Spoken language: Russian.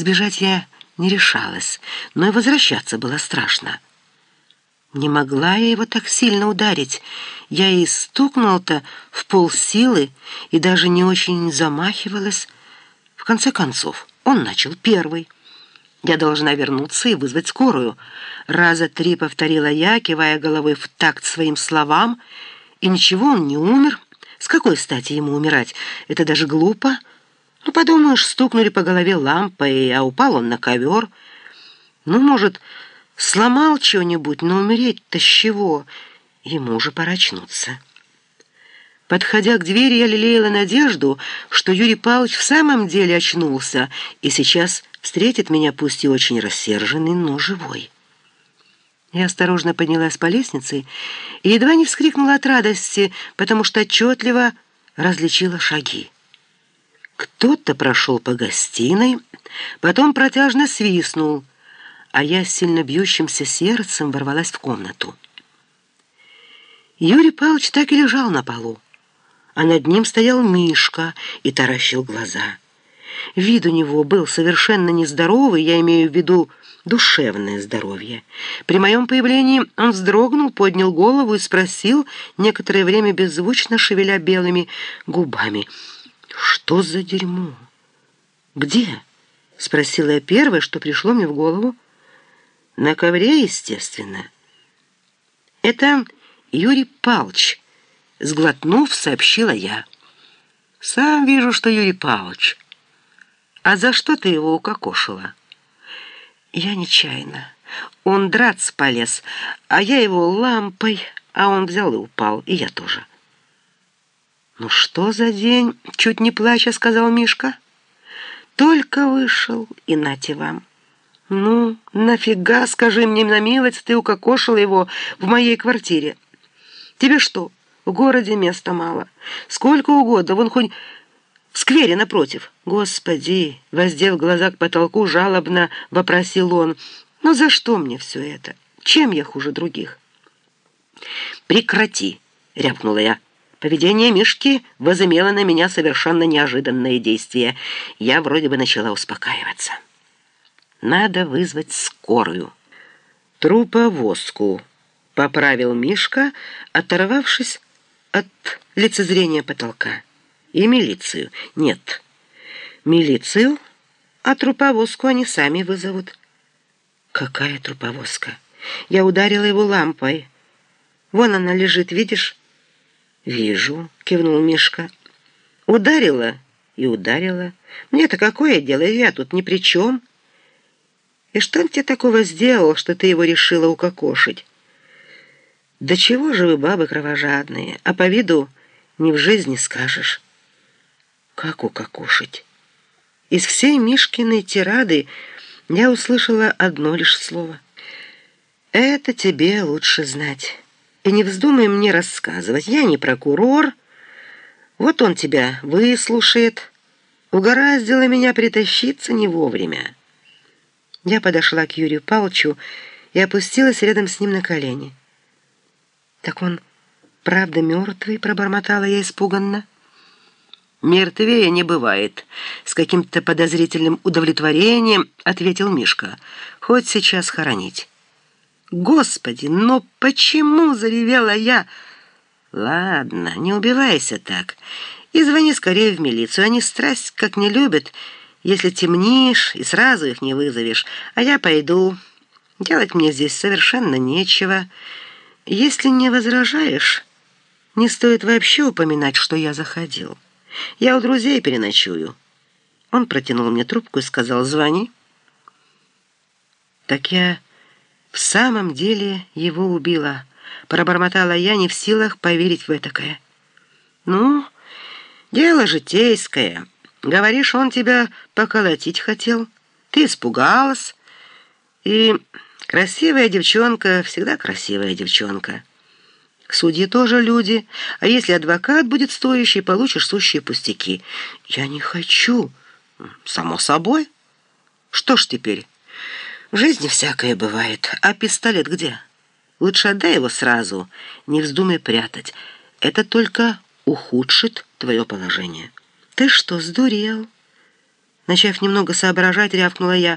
Сбежать я не решалась, но и возвращаться было страшно. Не могла я его так сильно ударить. Я и стукнула-то в полсилы и даже не очень замахивалась. В конце концов, он начал первый. Я должна вернуться и вызвать скорую. Раза три повторила я, кивая головой в такт своим словам. И ничего, он не умер. С какой стати ему умирать? Это даже глупо. Ну, подумаешь, стукнули по голове лампой, а упал он на ковер. Ну, может, сломал что-нибудь, но умереть-то с чего? Ему уже пора очнуться. Подходя к двери, я лелеяла надежду, что Юрий Павлович в самом деле очнулся и сейчас встретит меня, пусть и очень рассерженный, но живой. Я осторожно поднялась по лестнице и едва не вскрикнула от радости, потому что отчетливо различила шаги. Кто-то прошел по гостиной, потом протяжно свистнул, а я с сильно бьющимся сердцем ворвалась в комнату. Юрий Павлович так и лежал на полу, а над ним стоял Мишка и таращил глаза. Вид у него был совершенно нездоровый, я имею в виду душевное здоровье. При моем появлении он вздрогнул, поднял голову и спросил, некоторое время беззвучно шевеля белыми губами, «Что за дерьмо? Где?» — спросила я первое, что пришло мне в голову. «На ковре, естественно». «Это Юрий Палч», — сглотнув, сообщила я. «Сам вижу, что Юрий Павлович. А за что ты его укокошила?» Я нечаянно. Он драться полез, а я его лампой, а он взял и упал, и я тоже. «Ну что за день?» — чуть не плача сказал Мишка. «Только вышел, и нате вам». «Ну, нафига, скажи мне на милость, ты укокошила его в моей квартире? Тебе что, в городе места мало? Сколько угодно, вон хоть в сквере напротив. Господи, воздев глаза к потолку, жалобно вопросил он. Ну за что мне все это? Чем я хуже других? Прекрати, рявкнула я. Поведение Мишки возымело на меня совершенно неожиданное действие. Я вроде бы начала успокаиваться. Надо вызвать скорую. Труповозку, поправил Мишка, оторвавшись от лицезрения потолка и милицию. Нет, милицию, а труповозку они сами вызовут. Какая труповозка? Я ударила его лампой. Вон она лежит, видишь? Вижу, кивнул Мишка. Ударила и ударила. Мне-то какое дело, я тут ни при чем. И что он тебе такого сделал, что ты его решила укокошить? Да чего же вы, бабы кровожадные, а по виду ни в жизни скажешь. Как укокошить? Из всей Мишкиной тирады я услышала одно лишь слово. «Это тебе лучше знать. И не вздумай мне рассказывать. Я не прокурор. Вот он тебя выслушает. Угораздило меня притащиться не вовремя». Я подошла к Юрию Павловичу и опустилась рядом с ним на колени. «Так он правда мертвый?» — пробормотала я испуганно. «Мертвее не бывает», — с каким-то подозрительным удовлетворением ответил Мишка. «Хоть сейчас хоронить». «Господи, но почему?» — заревела я. «Ладно, не убивайся так. И звони скорее в милицию. Они страсть как не любят, если темнишь и сразу их не вызовешь. А я пойду. Делать мне здесь совершенно нечего. Если не возражаешь, не стоит вообще упоминать, что я заходил». Я у друзей переночую». Он протянул мне трубку и сказал «Звони». «Так я в самом деле его убила», — пробормотала я, не в силах поверить в этакое. «Ну, дело житейское. Говоришь, он тебя поколотить хотел. Ты испугалась. И красивая девчонка всегда красивая девчонка». Судьи тоже люди, а если адвокат будет стоящий, получишь сущие пустяки. Я не хочу. Само собой. Что ж теперь? В жизни всякое бывает. А пистолет где? Лучше отдай его сразу. Не вздумай прятать. Это только ухудшит твое положение. Ты что, сдурел? Начав немного соображать, рявкнула я.